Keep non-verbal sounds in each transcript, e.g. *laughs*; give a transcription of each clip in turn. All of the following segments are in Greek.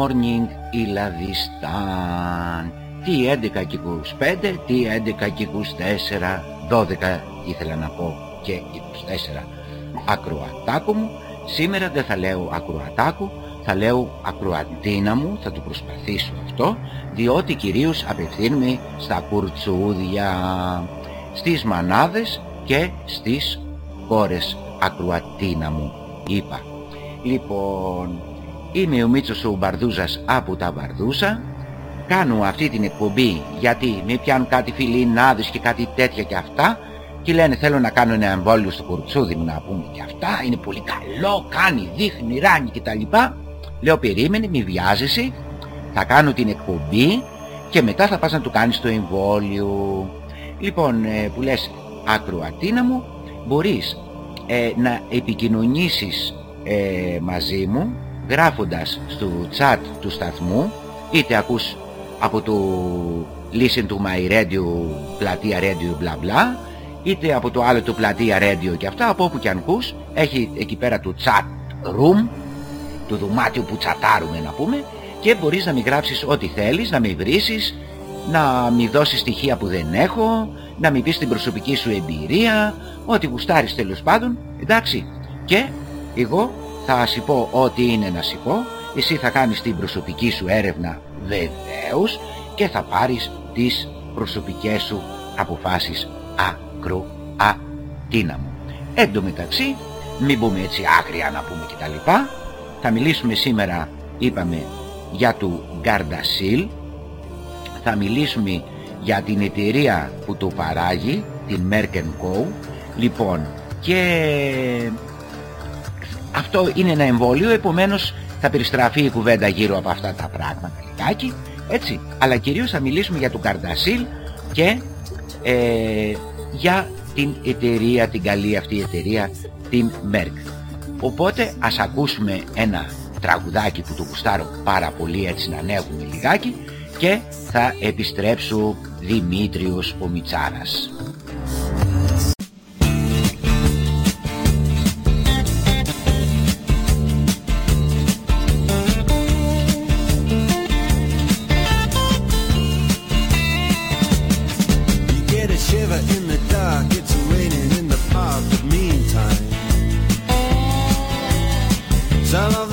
morning Ιλαδιστάν. Τι 11 και 25, τι 11 και 24, 12 ήθελα να πω και 24 ακροατάκου μου. Σήμερα δεν θα λέω ακροατάκου, θα λέω ακροατίνα μου, θα το προσπαθήσω αυτό, διότι κυρίως απευθύνουμε στα κουρτσούδια, στις μανάδες και στις κόρες ακροατίνα μου, είπα. Λοιπόν, είμαι ο Μίτσος ο Μπαρδούζας από τα Μπαρδούσα, κάνω αυτή την εκπομπή γιατί με πιάνουν κάτι φιλινάδες και κάτι τέτοια και αυτά και λένε θέλω να κάνω ένα εμβόλιο στο κουρτσούδι μου να πούμε και αυτά, είναι πολύ καλό, κάνει, δείχνει, ράνει κτλ. Λέω περίμενε, μη βιάζεσαι, θα κάνω την εκπομπή και μετά θα πας να του κάνεις το εμβόλιο. Λοιπόν, ε, που λες ακροατίνα μου, μπορείς ε, να επικοινωνήσεις ε, μαζί μου γράφοντας στο chat του σταθμού είτε ακούς από το Listen to my radio, πλατεία radio bla bla είτε από το άλλο το πλατεία radio και αυτά από όπου και αν ακούς έχει εκεί πέρα το chat room το δωμάτιο που τσατάρουμε να πούμε και μπορείς να μην γράψεις ό,τι θέλεις, να μην βρίσεις, να μην δώσεις στοιχεία που δεν έχω, να μην πεις την προσωπική σου εμπειρία, ό,τι γουστάρεις τέλος πάντων, εντάξει. Και εγώ θα σου πω ό,τι είναι να σου πω, εσύ θα κάνεις την προσωπική σου έρευνα βεβαίως και θα πάρεις τις προσωπικές σου αποφάσεις ακροατίνα Εν τω μεταξύ, μην πούμε έτσι άγρια να πούμε κτλ. Θα μιλήσουμε σήμερα, είπαμε, για το Gardasil. Θα μιλήσουμε για την εταιρεία που το παράγει, την Merck Co. Λοιπόν, και αυτό είναι ένα εμβόλιο, επομένως θα περιστραφεί η κουβέντα γύρω από αυτά τα πράγματα λιγάκι, έτσι. Αλλά κυρίως θα μιλήσουμε για το Gardasil και ε, για την εταιρεία, την καλή αυτή εταιρεία, την Merck. Οπότε ας ακούσουμε ένα τραγουδάκι που του γουστάρω πάρα πολύ έτσι να ανέβουμε λιγάκι και θα επιστρέψω Δημήτριος ο Some of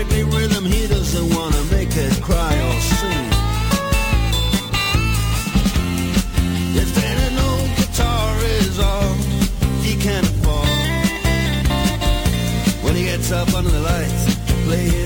strictly rhythm, he doesn't wanna make it cry or sing. If any no guitar is all he can afford, when he gets up under the lights, play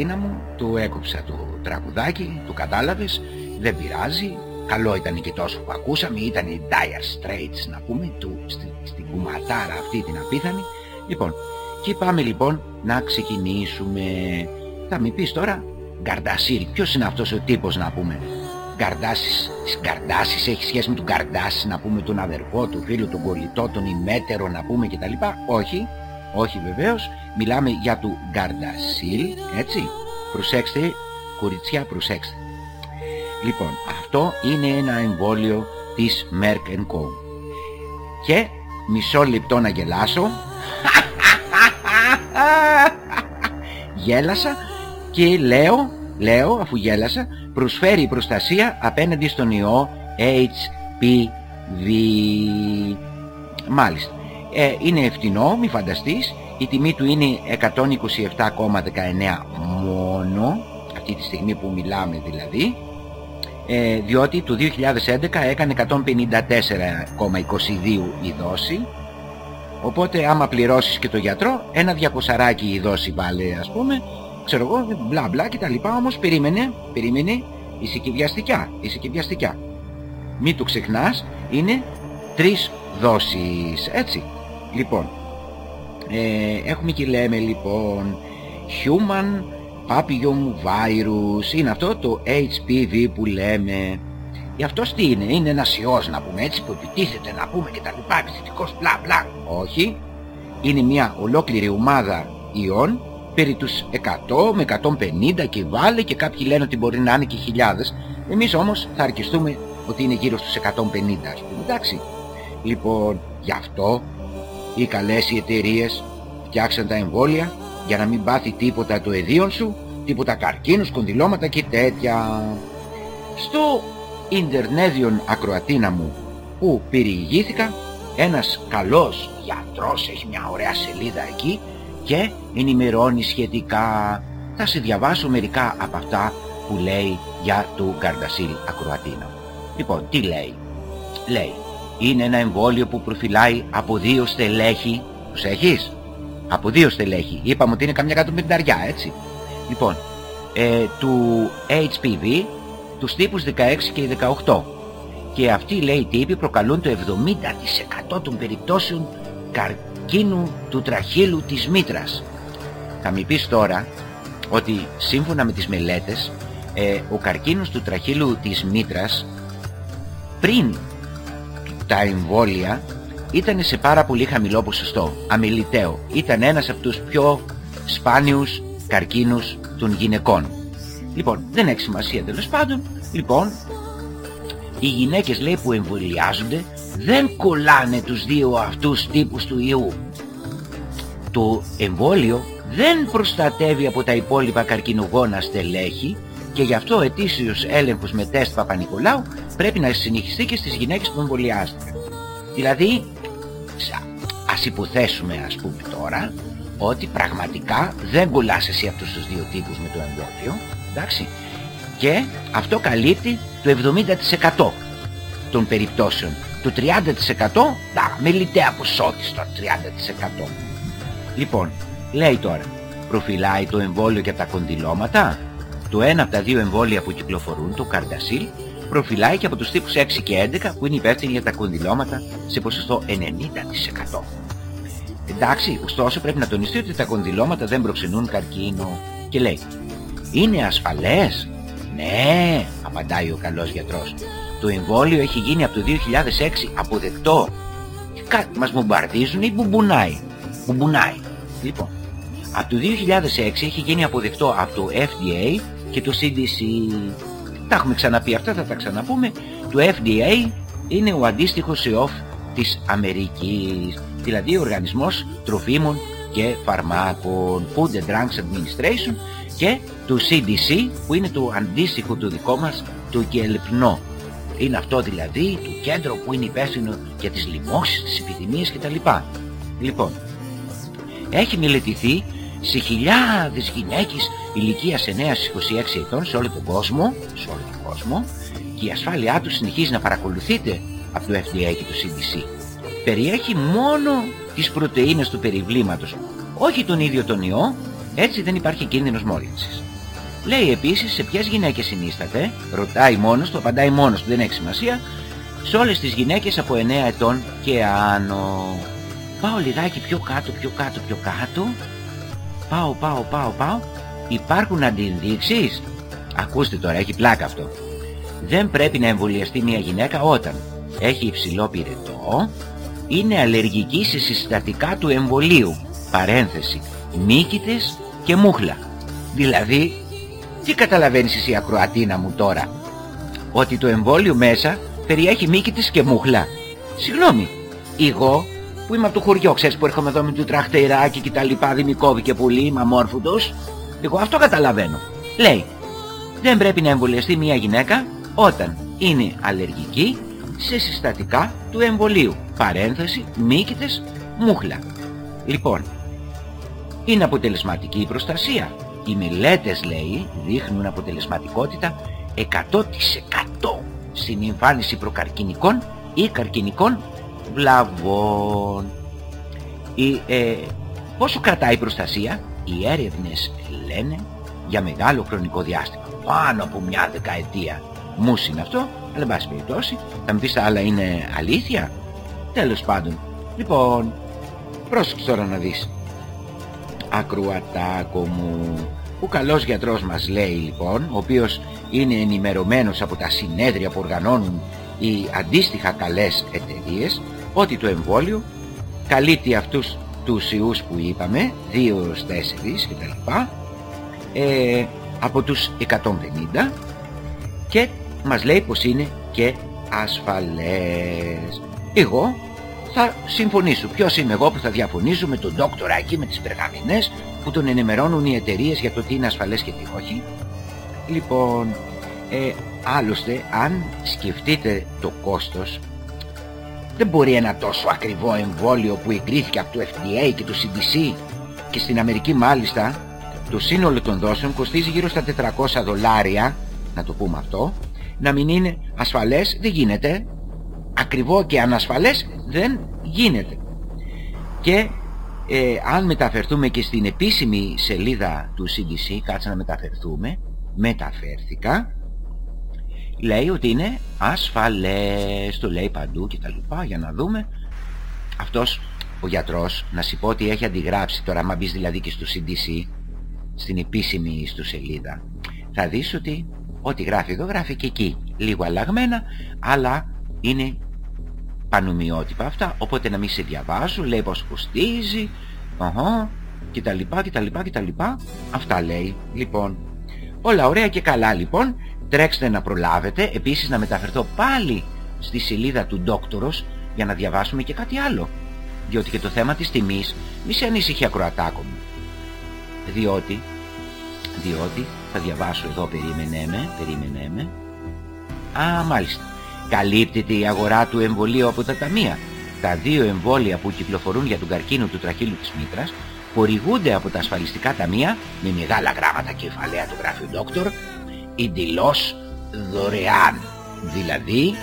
ακροατίνα μου, του έκοψα το τραγουδάκι, του κατάλαβες, δεν πειράζει, καλό ήταν και τόσο που ακούσαμε, ήταν οι Dire Straits να πούμε, του, στη, στην κουματάρα αυτή την απίθανη. Λοιπόν, και πάμε λοιπόν να ξεκινήσουμε. Θα μην πεις τώρα, Γκαρντασίλ, ποιος είναι αυτός ο τύπος να πούμε; Γκαρντάσης, Γκαρντάσης έχει σχέση με τον Γκαρντάση να πούμε τον αδερφό του φίλου, τον κολλητό, τον ημέτερο να πούμε κτλ. Όχι, όχι βεβαίως, μιλάμε για του Γκαρντασίλ, έτσι. Προσέξτε, κοριτσιά προσέξτε. Λοιπόν, αυτό είναι ένα εμβόλιο της Merck Co. Και μισό λεπτό να γελάσω. *laughs* Γέλασα και λέω, λέω αφού γέλασα, προσφέρει προστασία απέναντι στον ιό HPV. Μάλιστα. Ε, είναι φτηνό, μη φανταστείς. Η τιμή του είναι 127,19 μόνο, αυτή τη στιγμή που μιλάμε δηλαδή. Ε, διότι το 2011 έκανε 154,22 η δόση. Οπότε άμα πληρώσεις και το γιατρό ένα διακοσαράκι η δόση βάλε ας πούμε. Ξέρω εγώ μπλα μπλα και τα λοιπά. Όμως περίμενε περίμενε. Είσαι και βιαστικιά είσαι και βιαστικιά μη το ξεχνάς είναι τρεις δόσεις έτσι λοιπόν ε, έχουμε και λέμε λοιπόν human papillon είναι αυτό το HPV που λέμε. Γι' αυτό τι είναι, είναι ένας ιός να πούμε έτσι που επιτίθεται να πούμε και τα λοιπά επιθετικός μπλα μπλα. Όχι, είναι μια ολόκληρη ομάδα ιών περί τους 100 με 150 και βάλε και κάποιοι λένε ότι μπορεί να είναι και χιλιάδες. Εμείς όμως θα αρκεστούμε ότι είναι γύρω στους 150 ας πούμε, εντάξει. Λοιπόν, γι' αυτό οι καλές οι εταιρείες φτιάξαν τα εμβόλια για να μην πάθει τίποτα το εδίον σου, τίποτα καρκίνους, κονδυλώματα και τέτοια. Στο Ιντερνέδιον ακροατίνα μου που περιηγήθηκα, ένας καλός γιατρός έχει μια ωραία σελίδα εκεί και ενημερώνει σχετικά. Θα σε διαβάσω μερικά από αυτά που λέει για του Γκαρντασίλ ακροατίνα. Λοιπόν, τι λέει. Λέει, είναι ένα εμβόλιο που προφυλάει από δύο στελέχη. Τους έχεις; Από δύο στελέχη. Είπαμε ότι είναι καμιά κάτω έτσι. Λοιπόν, ε, του HPV, τους τύπους 16 και 18. Και αυτοί λέει τύποι προκαλούν το 70% των περιπτώσεων καρκίνου του τραχύλου της μήτρας. Θα μου πεις τώρα ότι σύμφωνα με τις μελέτες ε, ο καρκίνος του τραχύλου της μήτρας πριν τα εμβόλια ήταν σε πάρα πολύ χαμηλό ποσοστό, αμεληταίο. Ήταν ένας από τους πιο σπάνιους καρκίνους των γυναικών. Λοιπόν, δεν έχει σημασία τέλος πάντων. Λοιπόν, οι γυναίκες λέει που εμβολιάζονται δεν κολλάνε τους δύο αυτούς τύπους του ιού. Το εμβόλιο δεν προστατεύει από τα υπόλοιπα καρκινογόνα στελέχη και γι' αυτό ο ετήσιος έλεγχος με τεστ Παπα-Νικολάου πρέπει να συνεχιστεί και στις γυναίκες που εμβολιάστηκαν. Δηλαδή, ας υποθέσουμε ας πούμε τώρα ότι πραγματικά δεν κολλάς εσύ αυτούς τους δύο τύπους με το εμβόλιο, εντάξει, και αυτό καλύπτει το 70% των περιπτώσεων. Το 30% να, με λιτέα ποσότητα 30%. Λοιπόν, λέει τώρα, προφυλάει το εμβόλιο για τα κονδυλώματα. Το ένα από τα δύο εμβόλια που κυκλοφορούν, το Καρντασίλ, προφυλάει και από τους τύπους 6 και 11 που είναι υπεύθυνοι για τα κονδυλώματα σε ποσοστό 90%. Εντάξει, ωστόσο πρέπει να τονιστεί ότι τα κονδυλώματα δεν προξενούν καρκίνο. Και λέει, είναι ασφαλές; Ναι, απαντάει ο καλός γιατρός. Το εμβόλιο έχει γίνει από το 2006 αποδεκτό. Κάτι μας μπομπαρδίζουν ή μπουμπουνάει; Μπουμπουνάει. Λοιπόν, από το 2006 έχει γίνει αποδεκτό από το FDA και το CDC. Τα έχουμε ξαναπεί αυτά, θα τα ξαναπούμε. Το FDA είναι ο αντίστοιχος ΕΟΦ της Αμερικής, δηλαδή ο Οργανισμός Τροφίμων και Φαρμάκων, Food and Drugs Administration και του CDC που είναι το αντίστοιχο του δικό μας του ΚΕΛΠΝΟ. Είναι αυτό δηλαδή το κέντρο που είναι υπεύθυνο για τις λοιμώσεις, τις επιδημίες κτλ. Λοιπόν, έχει μελετηθεί σε χιλιάδες γυναίκες ηλικίας 9 26 ετών σε όλο τον κόσμο, σε όλο τον κόσμο και η ασφάλειά τους συνεχίζει να παρακολουθείται από το FDA και το CDC. Περιέχει μόνο τις πρωτεΐνες του περιβλήματος, όχι τον ίδιο τον ιό, Έτσι δεν υπάρχει κίνδυνος μόλυνσης. Λέει επίσης σε ποιες γυναίκες συνίσταται, ρωτάει μόνος του, απαντάει μόνος του, δεν έχει σημασία, σε όλες τις γυναίκες από 9 ετών και άνω. Πάω λιγάκι πιο κάτω, πιο κάτω, πιο κάτω. Πάω, πάω, πάω, πάω. Υπάρχουν αντιδείξεις. Ακούστε τώρα, έχει πλάκα αυτό. Δεν πρέπει να εμβολιαστεί μια γυναίκα όταν έχει υψηλό πυρετό, είναι αλλεργική σε συστατικά του εμβολίου. Παρένθεση. Μύκητες και μούχλα. Δηλαδή, τι καταλαβαίνεις εσύ ακροατίνα μου τώρα. Ότι το εμβόλιο μέσα περιέχει μύκητες και μούχλα; Συγγνώμη. Εγώ που είμαι από το χωριό, ξέρεις που έρχομαι εδώ με το τραχτεράκι και τα λοιπά, δεν και πολύ, είμαι αμόρφωτος. Εγώ αυτό καταλαβαίνω. Λέει, δεν πρέπει να εμβολιαστεί μια γυναίκα όταν είναι αλλεργική σε συστατικά του εμβολίου. Παρένθεση, μύκητες, μούχλα. Λοιπόν, είναι αποτελεσματική η προστασία. Οι μελέτες, λέει, δείχνουν αποτελεσματικότητα 100% στην εμφάνιση προκαρκινικών ή καρκινικών βλαβών. Η, ε, πόσο κρατάει η προστασία, οι έρευνες λένε για μεγάλο χρονικό διάστημα. Πάνω από μια δεκαετία. Μους είναι αυτό, αλλά εν πάση περιπτώσει, θα μου πεις άλλα είναι αλήθεια. Τέλος πάντων. Λοιπόν, πρόσεξε τώρα να δεις. Ακρουατάκο μου. Ο καλός γιατρός μας λέει λοιπόν, ο οποίος είναι ενημερωμένος από τα συνέδρια που οργανώνουν οι αντίστοιχα καλές εταιρείες, ότι το εμβόλιο καλύπτει αυτούς τους ιούς που είπαμε, 2 4 κτλ. Ε, από τους 150 και μας λέει πως είναι και ασφαλές. Εγώ θα συμφωνήσω. Ποιος είμαι εγώ που θα διαφωνήσω με τον δόκτορα εκεί με τις περγαμηνές που τον ενημερώνουν οι εταιρείες για το τι είναι ασφαλές και τι όχι. Λοιπόν, ε, άλλωστε αν σκεφτείτε το κόστος δεν μπορεί ένα τόσο ακριβό εμβόλιο που εγκρίθηκε από το FDA και το CDC και στην Αμερική μάλιστα το σύνολο των δόσεων κοστίζει γύρω στα 400 δολάρια να το πούμε αυτό να μην είναι ασφαλές δεν γίνεται. Ακριβό και ανασφαλές δεν γίνεται. Και ε, αν μεταφερθούμε και στην επίσημη σελίδα του CDC κάτσε να μεταφερθούμε μεταφέρθηκα λέει ότι είναι ασφαλές το λέει παντού και τα λοιπά για να δούμε. Αυτός ο γιατρός να σου πω ότι έχει αντιγράψει τώρα άμα μπεις δηλαδή και στο CDC στην επίσημη του σελίδα θα δεις ότι ό,τι γράφει εδώ γράφει και εκεί. Λίγο αλλαγμένα αλλά είναι πανομοιότυπα αυτά οπότε να μην σε διαβάζω λέει πως κοστίζει αχα, και τα λοιπά και τα λοιπά και τα λοιπά. Αυτά λέει λοιπόν. Όλα ωραία και καλά λοιπόν τρέξτε να προλάβετε επίσης να μεταφερθώ πάλι στη σελίδα του Δόκτορος για να διαβάσουμε και κάτι άλλο. Διότι και το θέμα της τιμής μη σε ανησυχεί ακροατάκο μου. Διότι διότι θα διαβάσω εδώ περίμενέ με περίμενέ με. Α μάλιστα. Καλύπτεται η αγορά του εμβολίου από τα ταμεία. Τα δύο εμβόλια που κυκλοφορούν για τον καρκίνο του τραχύλου της μήτρας χορηγούνται από τα ασφαλιστικά ταμεία με μεγάλα γράμματα κεφαλαία του γράφει ο Δόκτωρ εντελώς δωρεάν. Δηλαδή,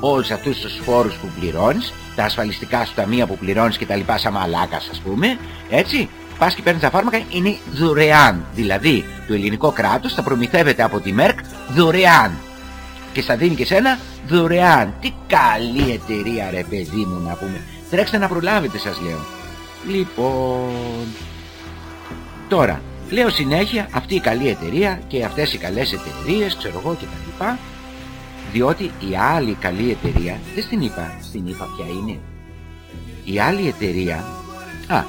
όλους αυτούς τους φόρους που πληρώνεις, τα ασφαλιστικά σου ταμεία που πληρώνεις και τα λοιπά σαν μαλάκας ας πούμε, έτσι, πας και παίρνεις τα φάρμακα, είναι δωρεάν. Δηλαδή, το ελληνικό κράτος θα προμηθεύεται από τη ΜΕΡΚ δωρεάν. Και θα δίνει και σένα δωρεάν. Τι καλή εταιρεία ρε παιδί μου να πούμε. Τρέξτε να προλάβετε σας λέω. Λοιπόν, τώρα, Λέω συνέχεια αυτή η καλή εταιρεία και αυτές οι καλές εταιρείες, ξέρω εγώ και τα λοιπά, διότι η άλλη καλή εταιρεία, δεν στην είπα, στην είπα ποια είναι. Η άλλη εταιρεία, α,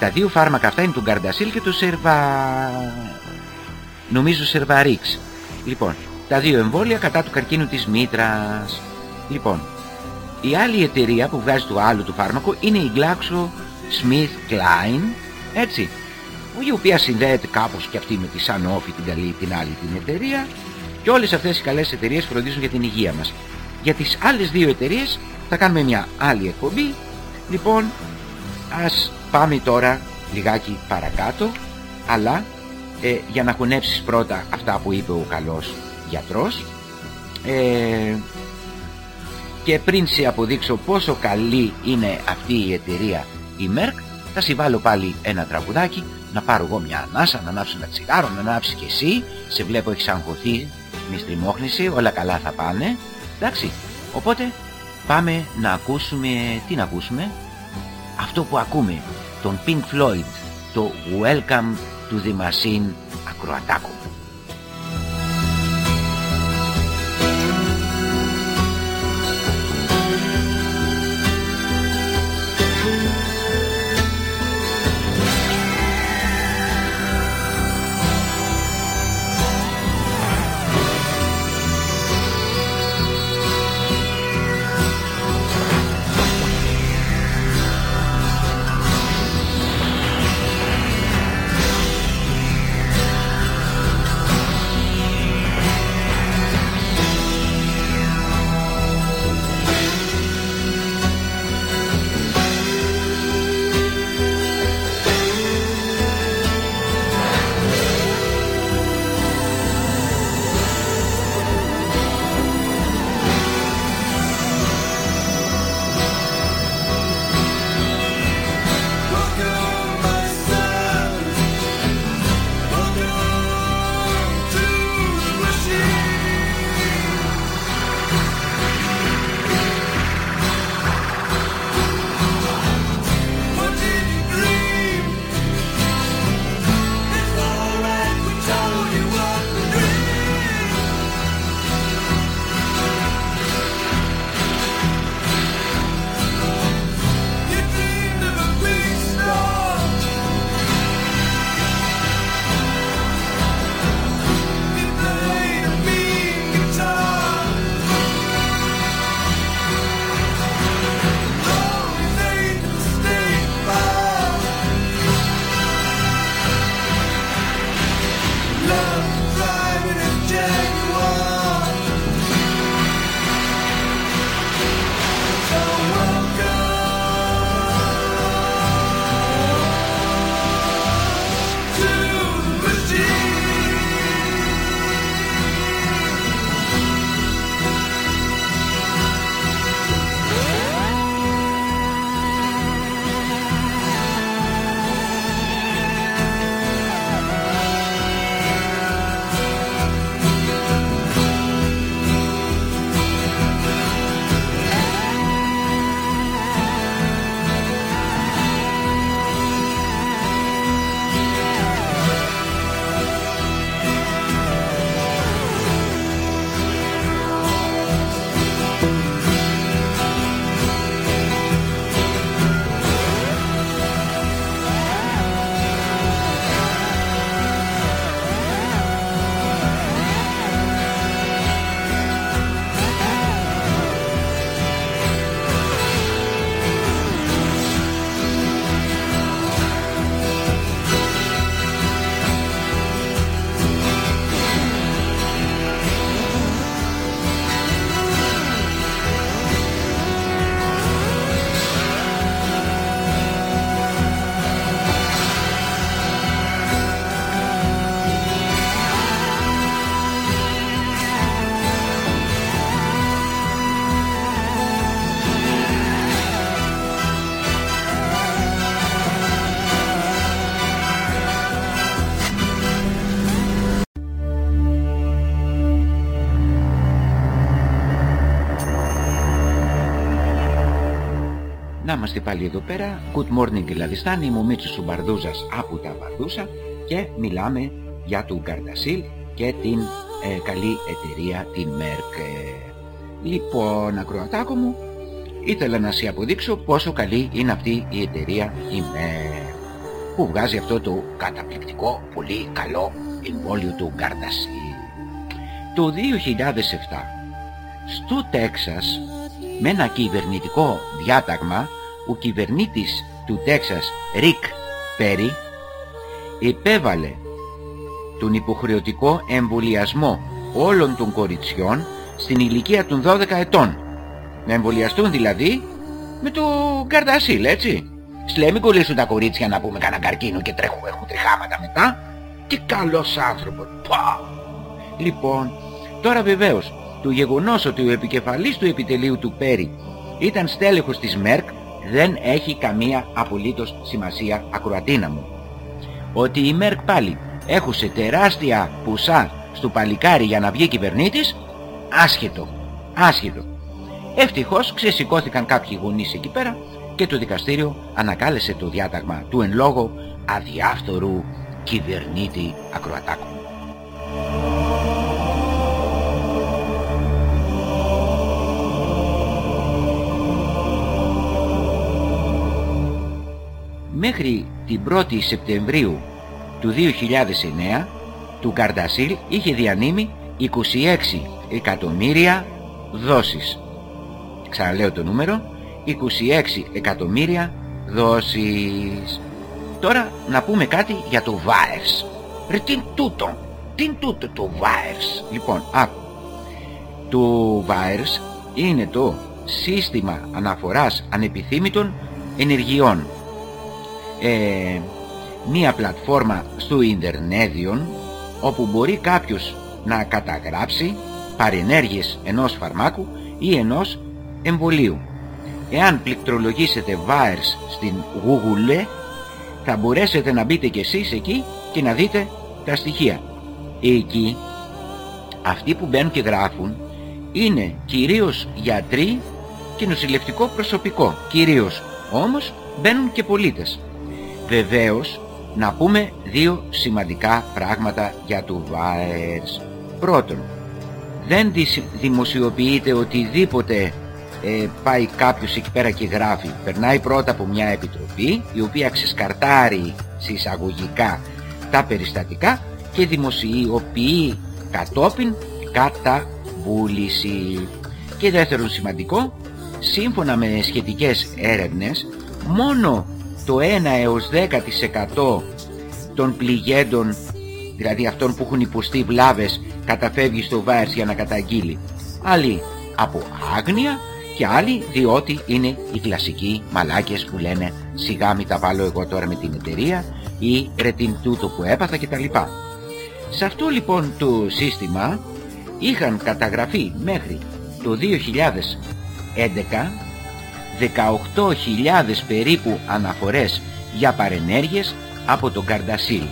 τα δύο φάρμακα αυτά είναι του Γκαρντασίλ και του Σερβα... νομίζω Σερβαρίξ. Λοιπόν, τα δύο εμβόλια κατά του καρκίνου της μήτρας. Λοιπόν, η άλλη εταιρεία που βγάζει το άλλο του φάρμακο είναι η Glaxo Smith Klein, έτσι, η οποία συνδέεται κάπως και αυτή με τη Sanofi την, καλή, την άλλη την εταιρεία και όλες αυτές οι καλές εταιρείες φροντίζουν για την υγεία μας. Για τις άλλες δύο εταιρείες θα κάνουμε μια άλλη εκπομπή. Λοιπόν, ας πάμε τώρα λιγάκι παρακάτω, αλλά ε, για να χωνέψεις πρώτα αυτά που είπε ο καλός γιατρός ε, και πριν σε αποδείξω πόσο καλή είναι αυτή η εταιρεία η Merck θα συμβάλλω πάλι ένα τραγουδάκι να πάρω εγώ μια ανάσα, να ανάψω ένα τσιγάρο, να ανάψει και εσύ, σε βλέπω έχεις αγχωθεί, μη στριμώχνηση, όλα καλά θα πάνε, εντάξει. Οπότε πάμε να ακούσουμε, τι να ακούσουμε, αυτό που ακούμε, τον Pink Floyd, το Welcome to the Machine ακροατάκο. Είμαστε πάλι εδώ πέρα. Good morning Λαδιστάν, είμαι ο Μίτσος Μπαρδούζας από τα Μπαρδούσα και μιλάμε για τον Καρδασίλ και την ε, καλή εταιρεία την Merck. Λοιπόν, ακροατάκο μου, ήθελα να σε αποδείξω πόσο καλή είναι αυτή η εταιρεία η Merck που βγάζει αυτό το καταπληκτικό, πολύ καλό εμβόλιο του Καρδασίλ. Το 2007 στο Τέξας με ένα κυβερνητικό διάταγμα ο κυβερνήτης του Τέξας Ρικ Πέρι επέβαλε τον υποχρεωτικό εμβολιασμό όλων των κοριτσιών στην ηλικία των 12 ετών. Να εμβολιαστούν δηλαδή με το καρδασίλ, έτσι. Σλέμι κολλήσουν τα κορίτσια να πούμε κανένα καρκίνο και τρέχουν, έχουν τριχάματα μετά. Και καλός άνθρωπος. Πα! Λοιπόν, τώρα βεβαίως, το γεγονός ότι ο επικεφαλής του επιτελείου του Πέρι ήταν στέλεχος της ΜΕΡΚ δεν έχει καμία απολύτως σημασία ακροατίνα μου. ότι η Μέρκ πάλι έχουσε τεράστια πουσά στο παλικάρι για να βγει κυβερνήτης, άσχετο, άσχετο. Ευτυχώς ξεσηκώθηκαν κάποιοι γονείς εκεί πέρα και το δικαστήριο ανακάλεσε το διάταγμα του εν λόγω αδιάφθορου κυβερνήτη ακροατάκου. Μέχρι την 1η Σεπτεμβρίου του 2009 του Καρντασίλ είχε διανύμει 26 εκατομμύρια δόσεις. Ξαναλέω το νούμερο, 26 εκατομμύρια δόσεις. Τώρα να πούμε κάτι για το VAERS. Ρε τι τούτο, τι τούτο το VAERS. Λοιπόν, άκου. Το VAERS είναι το σύστημα αναφοράς ανεπιθύμητων ενεργειών. Ε, μία πλατφόρμα στο Ιντερνέδιον όπου μπορεί κάποιος να καταγράψει παρενέργειες ενός φαρμάκου ή ενός εμβολίου. Εάν πληκτρολογήσετε VAERS στην Google θα μπορέσετε να μπείτε κι εσείς εκεί και να δείτε τα στοιχεία. Εκεί αυτοί που μπαίνουν και γράφουν είναι κυρίως γιατροί και νοσηλευτικό προσωπικό. Κυρίως όμως μπαίνουν και πολίτες. Βεβαίως να πούμε δύο σημαντικά πράγματα για το VAERS. Πρώτον, δεν δημοσιοποιείται οτιδήποτε ε, πάει κάποιος εκεί πέρα και γράφει. Περνάει πρώτα από μια επιτροπή η οποία ξεσκαρτάρει συσσαγωγικά τα περιστατικά και δημοσιοποιεί κατόπιν κατά βούληση. Και δεύτερον σημαντικό, σύμφωνα με σχετικές έρευνες, μόνο το 1 έως 10% των πληγέντων, δηλαδή αυτών που έχουν υποστεί βλάβες, καταφεύγει στο ΒΑΕΡΣ για να καταγγείλει. Άλλοι από άγνοια και άλλοι διότι είναι οι κλασικοί μαλάκες που λένε σιγά μη τα βάλω εγώ τώρα με την εταιρεία ή ρε την τούτο που έπαθα κτλ. Σε αυτό λοιπόν το σύστημα είχαν καταγραφεί μέχρι το 2011 18.000 περίπου αναφορές για παρενέργειες από τον Καρντασίλ.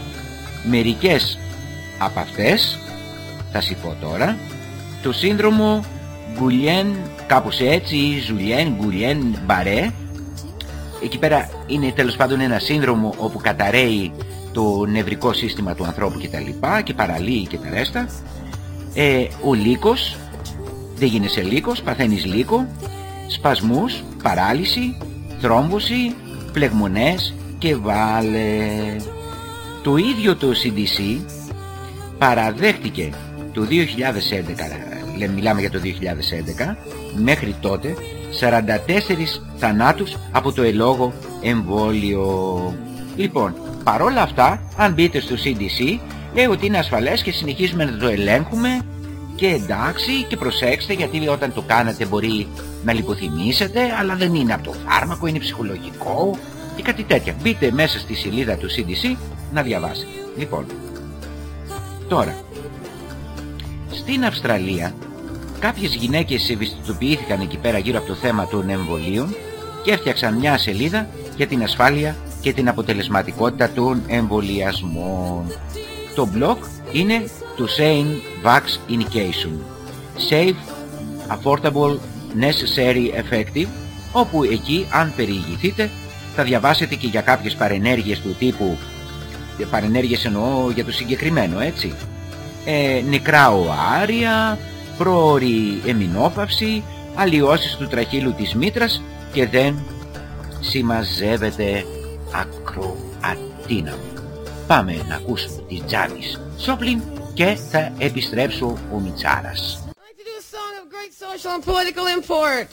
Μερικές από αυτές, θα σου πω τώρα, το σύνδρομο Γκουλιέν, κάπως έτσι, Ζουλιέν, Γκουλιέν, Μπαρέ. Εκεί πέρα είναι τέλος πάντων ένα σύνδρομο όπου καταραίει το νευρικό σύστημα του ανθρώπου και τα λοιπά και παραλύει και τα ρέστα. Ε, ο λύκος, δεν γίνεσαι λύκος, παθαίνεις λύκο, σπασμούς, παράλυση, θρόμβωση, πλεγμονές και βάλε. Το ίδιο το CDC παραδέχτηκε το 2011, μιλάμε για το 2011, μέχρι τότε 44 θανάτους από το ελόγο εμβόλιο. Λοιπόν, παρόλα αυτά, αν μπείτε στο CDC, λέει ότι είναι ασφαλές και συνεχίζουμε να το ελέγχουμε και εντάξει και προσέξτε γιατί όταν το κάνετε μπορεί να λιποθυμήσετε αλλά δεν είναι από το φάρμακο, είναι ψυχολογικό και κάτι τέτοια. Μπείτε μέσα στη σελίδα του CDC να διαβάσετε. Λοιπόν, τώρα, στην Αυστραλία κάποιες γυναίκες ευαισθητοποιήθηκαν εκεί πέρα γύρω από το θέμα των εμβολίων και έφτιαξαν μια σελίδα για την ασφάλεια και την αποτελεσματικότητα των εμβολιασμών. Το blog είναι to Sane Vax Indication. Safe, affordable, necessary, effective όπου εκεί αν περιηγηθείτε θα διαβάσετε και για κάποιες παρενέργειες του τύπου παρενέργειες εννοώ για το συγκεκριμένο έτσι. Ε, νεκρά οάρια πρόορη εμινόπαυση αλλοιώσεις του τραχύλου της μήτρας και δεν συμμαζεύεται ακροατίνα. Πάμε να ακούσουμε τη Τζάνις Σόπλιν και θα επιστρέψω ο Μιτσάρας. social and political import.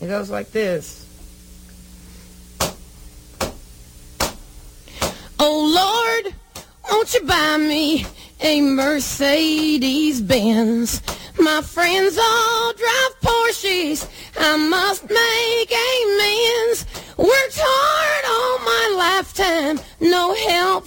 It goes like this. Oh Lord, won't you buy me a Mercedes Benz? My friends all drive Porsches. I must make amends. Worked hard all my lifetime, no help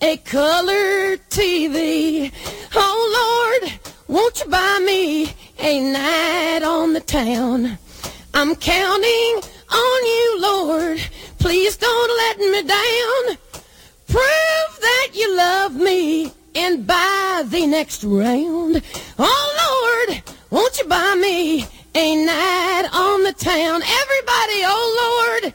a color TV? Oh Lord, won't you buy me a night on the town? I'm counting on you, Lord. Please don't let me down. Prove that you love me and buy the next round. Oh Lord, won't you buy me a night on the town? Everybody, oh Lord,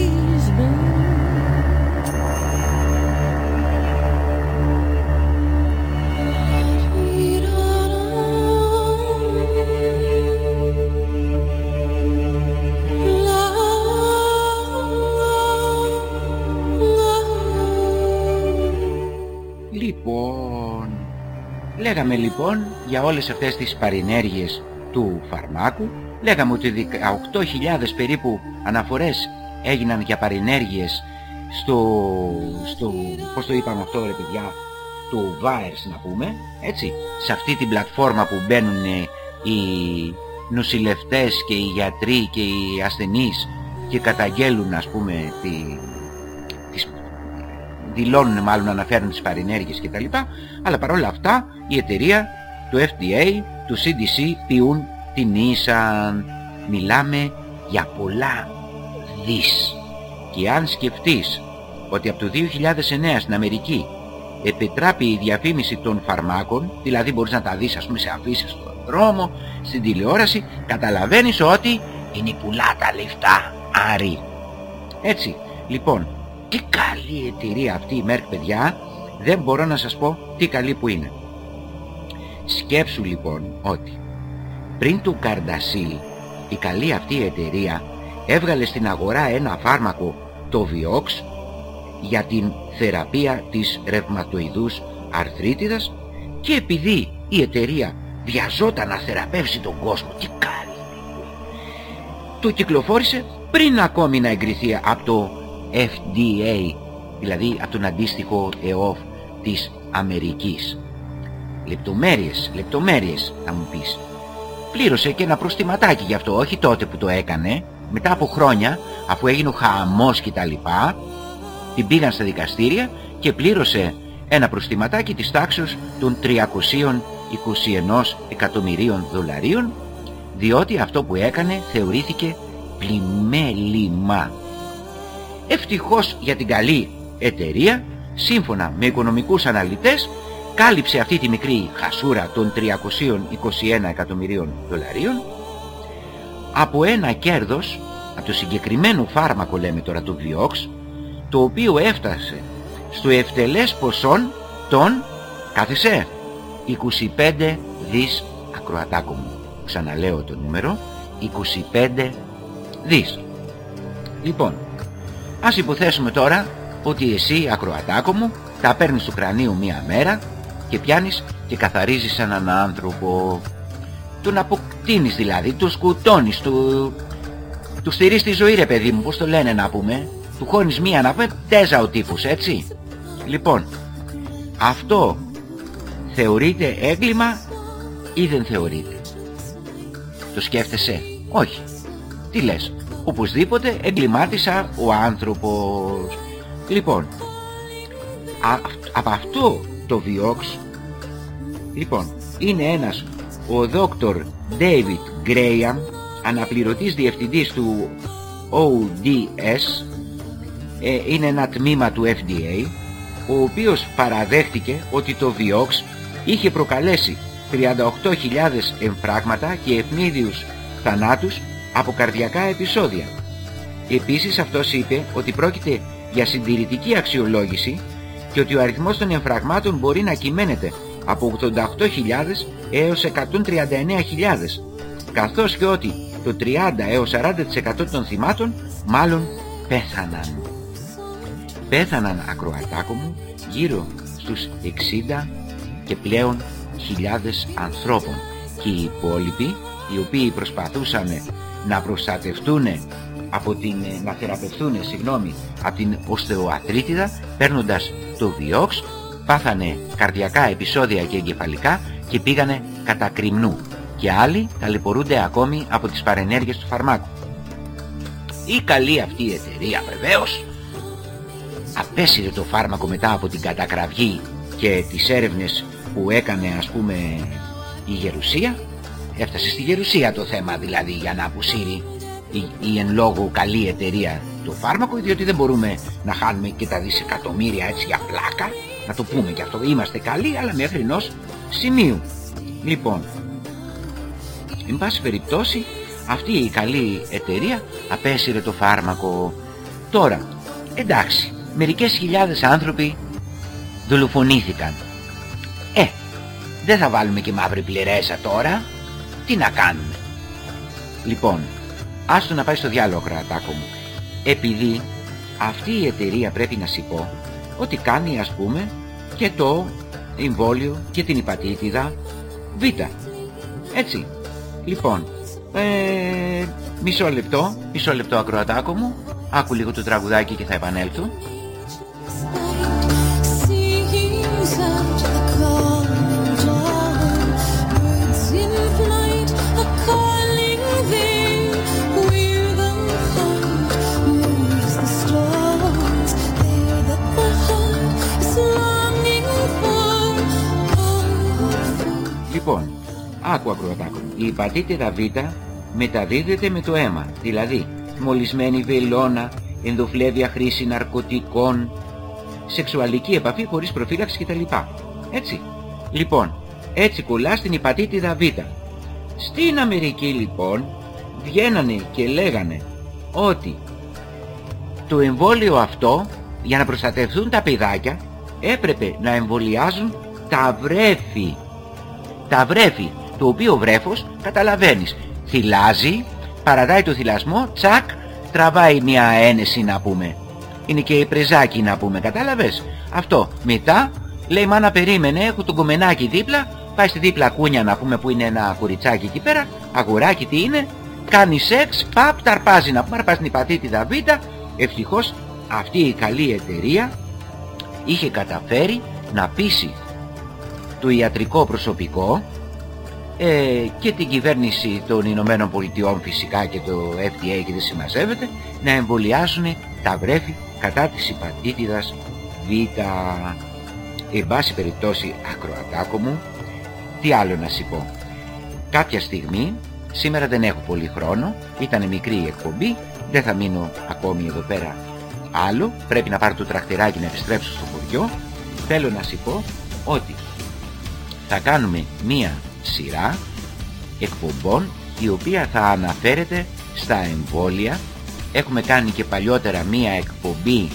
Λοιπόν, λέγαμε λοιπόν για όλες αυτές τις παρενέργειες του φαρμάκου. Λέγαμε ότι 18.000 περίπου αναφορές έγιναν για παρενέργειες στο, στο πώς το είπαμε αυτό ρε παιδιά του VAERS να πούμε έτσι. Σε αυτή την πλατφόρμα που μπαίνουν οι νοσηλευτές και οι γιατροί και οι ασθενείς και καταγγέλουν ας πούμε τη, τις, δηλώνουν μάλλον αναφέρουν τις παρενέργειες κτλ αλλά παρόλα αυτά η εταιρεία του FDA, του CDC ποιούν την ίσαν. Μιλάμε για πολλά δις. Και αν σκεφτείς ότι από το 2009 στην Αμερική επιτράπει η διαφήμιση των φαρμάκων, δηλαδή μπορείς να τα δεις ας πούμε σε αφήσεις στον δρόμο, στην τηλεόραση, καταλαβαίνεις ότι είναι πουλά τα λεφτά, άρι. Έτσι, λοιπόν, τι καλή εταιρεία αυτή η Merck παιδιά, δεν μπορώ να σας πω τι καλή που είναι. Σκέψου λοιπόν ότι πριν του Καρντασίλ, η καλή αυτή εταιρεία έβγαλε στην αγορά ένα φάρμακο, το Vioxx, για την θεραπεία της ρευματοειδούς αρθρίτιδας και επειδή η εταιρεία βιαζόταν να θεραπεύσει τον κόσμο, τι κάνει, το κυκλοφόρησε πριν ακόμη να εγκριθεί από το FDA, δηλαδή από τον αντίστοιχο ΕΟΦ της Αμερικής. Λεπτομέρειες, λεπτομέρειες θα μου πεις πλήρωσε και ένα προστιματάκι γι' αυτό, όχι τότε που το έκανε, μετά από χρόνια, αφού έγινε ο χαμός και τα λοιπά, την πήγαν στα δικαστήρια και πλήρωσε ένα προστιματάκι της τάξης των 321 εκατομμυρίων δολαρίων, διότι αυτό που έκανε θεωρήθηκε πλημέλημα. Ευτυχώς για την καλή εταιρεία, σύμφωνα με οικονομικούς αναλυτές, κάλυψε αυτή τη μικρή χασούρα των 321 εκατομμυρίων δολαρίων. Από ένα κέρδος από το συγκεκριμένο φάρμακο λέμε τώρα το Vioxx το οποίο έφτασε στο ευτελές ποσόν των κάθεσε 25 δις ακροατάκο μου ξαναλέω το νούμερο 25 δις. Λοιπόν ας υποθέσουμε τώρα ότι εσύ ακροατάκο μου τα παίρνεις του κρανίου μία μέρα και πιάνεις και καθαρίζεις έναν άνθρωπο. Τον αποκτήνεις δηλαδή, του σκουτώνεις, του, του στηρείς τη ζωή ρε παιδί μου, πώς το λένε να πούμε. Του χώνεις μία να πούμε, τέζα ο τύπος, έτσι. Λοιπόν, αυτό θεωρείται έγκλημα ή δεν θεωρείται; Το σκέφτεσαι; Όχι. Τι λες; Οπωσδήποτε εγκλημάτισα ο άνθρωπος. Λοιπόν, από αυτό το Vioxx λοιπόν είναι ένας ο Dr. David Graham αναπληρωτής διευθυντής του ODS ες, είναι ένα τμήμα του FDA ο οποίος παραδέχτηκε ότι το Vioxx είχε προκαλέσει 38.000 εμφράγματα και ευνίδιους θανάτους από καρδιακά επεισόδια. Επίσης αυτός είπε ότι πρόκειται για συντηρητική αξιολόγηση και ότι ο αριθμός των εμφραγμάτων μπορεί να κυμαίνεται από 88.000 έως 139.000 καθώς και ότι το 30 έως 40% των θυμάτων μάλλον πέθαναν. πέθαναν ακροατάκο μου γύρω στους 60 και πλέον χιλιάδες ανθρώπων και οι υπόλοιποι οι οποίοι προσπαθούσαν να προστατευτούν από την, να θεραπευθούν συγγνώμη, από την οστεοαθρίτιδα παίρνοντας το διόξ πάθανε καρδιακά επεισόδια και εγκεφαλικά και πήγανε κατά κρυμνού και άλλοι ταλαιπωρούνται ακόμη από τις παρενέργειες του φαρμάκου. Η καλή αυτή η εταιρεία βεβαίως απέσυρε το φάρμακο μετά από την κατακραυγή και τις έρευνες που έκανε ας πούμε η Γερουσία έφτασε στη Γερουσία το θέμα δηλαδή για να αποσύρει η, η εν λόγω καλή εταιρεία το φάρμακο διότι δεν μπορούμε να χάνουμε και τα δισεκατομμύρια έτσι για πλάκα. Να το πούμε και αυτό. Είμαστε καλοί αλλά μέχρι ενός σημείου. Λοιπόν εν πάση περιπτώσει αυτή η καλή εταιρεία απέσυρε το φάρμακο. Τώρα εντάξει μερικές χιλιάδες άνθρωποι δολοφονήθηκαν. Ε δεν θα βάλουμε και μαύρη πληρέσα τώρα τι να κάνουμε; Λοιπόν άστο να πάει στο διάλογο κρατάκο μου επειδή αυτή η εταιρεία πρέπει να σου πω ότι κάνει ας πούμε και το εμβόλιο και την υπατήτηδα Β. Έτσι. Λοιπόν, ε, μισό λεπτό, μισό λεπτό ακροατάκο μου. Άκου λίγο το τραγουδάκι και θα επανέλθω. Άκου ακροατάκο. Η υπατήτηδα Β μεταδίδεται με το αίμα, δηλαδή μολυσμένη βελόνα, ενδοφλέβια χρήση ναρκωτικών, σεξουαλική επαφή χωρίς προφύλαξη κτλ. Έτσι. Λοιπόν, έτσι κολλά στην υπατήτηδα Β. Στην Αμερική λοιπόν βγαίνανε και λέγανε ότι το εμβόλιο αυτό για να προστατευτούν τα παιδάκια έπρεπε να εμβολιάζουν τα βρέφη τα βρέφη, το οποίο βρέφος καταλαβαίνεις. Θυλάζει, παραδάει το θυλασμό, τσακ, τραβάει μια ένεση να πούμε. Είναι και η πρεζάκι να πούμε, κατάλαβες; Αυτό. Μετά λέει μάνα περίμενε, έχω τον κομμενάκι δίπλα, πάει στη δίπλα κούνια να πούμε που είναι ένα κοριτσάκι εκεί πέρα, αγουράκι τι είναι, κάνει σεξ, παπ, ταρπάζει να πούμε, αρπάζει την υπατήτηδα β, ευτυχώς αυτή η καλή εταιρεία είχε καταφέρει να πείσει το ιατρικό προσωπικό ε, και την κυβέρνηση των Ηνωμένων Πολιτειών φυσικά και το FDA και δεν συμμαζεύεται να εμβολιάσουν τα βρέφη κατά της υπατήτηδας Β. Εν πάση περιπτώσει ακροατάκο μου, τι άλλο να σου πω. Κάποια στιγμή, σήμερα δεν έχω πολύ χρόνο, ήταν μικρή η εκπομπή, δεν θα μείνω ακόμη εδώ πέρα άλλο, πρέπει να πάρω το τραχτεράκι να επιστρέψω στο χωριό. Θέλω να σου πω ότι θα κάνουμε μία σειρά εκπομπών η οποία θα αναφέρεται στα εμβόλια. Έχουμε κάνει και παλιότερα μία εκπομπή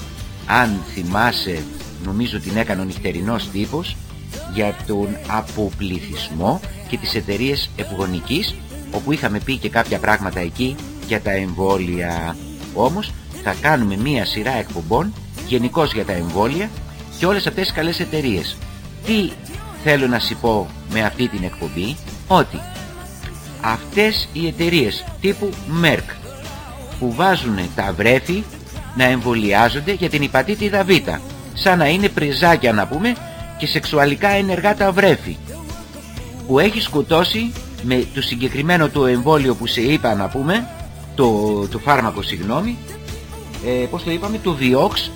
αν θυμάσαι νομίζω την έκανε ο νυχτερινός τύπος για τον αποπληθισμό και τις εταιρείες ευγονικής όπου είχαμε πει και κάποια πράγματα εκεί για τα εμβόλια. Όμως θα κάνουμε μία σειρά εκπομπών γενικώς για τα εμβόλια και όλες αυτές τις καλές εταιρείες. Τι θέλω να σου πω με αυτή την εκπομπή ότι αυτές οι εταιρείες τύπου Merck που βάζουν τα βρέφη να εμβολιάζονται για την υπατήτηδα Β σαν να είναι πριζάκια να πούμε και σεξουαλικά ενεργά τα βρέφη που έχει σκοτώσει με το συγκεκριμένο του εμβόλιο που σε είπα να πούμε το, το φάρμακο συγγνώμη ε, πως το είπαμε το Vioxx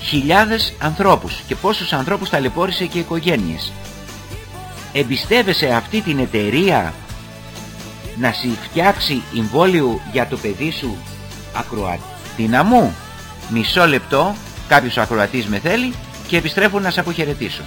χιλιάδες ανθρώπους και πόσους ανθρώπους ταλαιπώρησε και οικογένειες εμπιστεύεσαι αυτή την εταιρεία να σου φτιάξει εμβόλιο για το παιδί σου ακροατήνα μου μισό λεπτό κάποιος ακροατής με θέλει και επιστρέφω να σε αποχαιρετήσω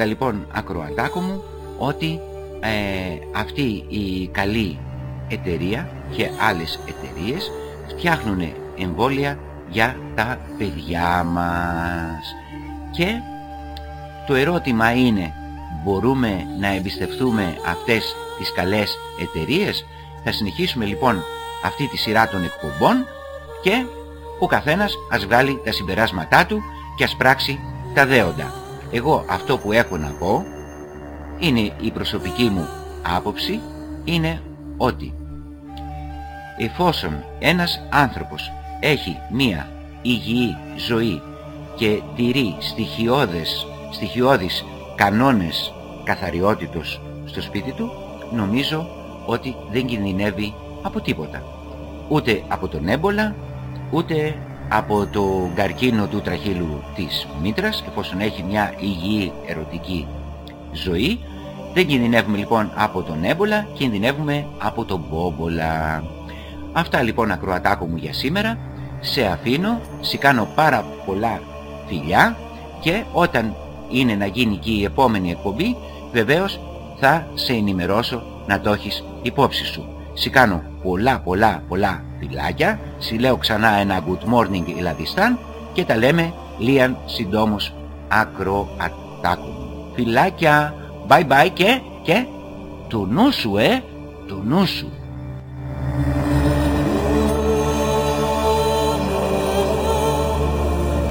έλεγα λοιπόν ακροατάκο μου ότι ε, αυτή η καλή εταιρεία και άλλες εταιρείες φτιάχνουν εμβόλια για τα παιδιά μας. Και το ερώτημα είναι μπορούμε να εμπιστευτούμε αυτές τις καλές εταιρείες; Θα συνεχίσουμε λοιπόν αυτή τη σειρά των εκπομπών και ο καθένας ας βγάλει τα συμπεράσματά του και ας πράξει τα δέοντα. Εγώ αυτό που έχω να πω είναι η προσωπική μου άποψη είναι ότι εφόσον ένας άνθρωπος έχει μία υγιή ζωή και τηρεί στοιχειώδες, στοιχειώδεις κανόνες καθαριότητος στο σπίτι του, νομίζω ότι δεν κινδυνεύει από τίποτα. Ούτε από τον έμπολα, ούτε από το καρκίνο του τραχύλου της μήτρας, εφόσον έχει μια υγιή ερωτική ζωή. Δεν κινδυνεύουμε λοιπόν από τον έμπολα, κινδυνεύουμε από τον μπόμπολα. Αυτά λοιπόν ακροατάκο μου για σήμερα. Σε αφήνω, σε κάνω πάρα πολλά φιλιά και όταν είναι να γίνει και η επόμενη εκπομπή, βεβαίως θα σε ενημερώσω να το έχεις υπόψη σου. Σε κάνω πολλά πολλά πολλά φιλάκια, σε λέω ξανά ένα good morning Ιλαδιστάν και τα λέμε λίαν συντόμως ακροατάκου. Φιλάκια, bye bye και, και, του νου σου ε, του νου σου.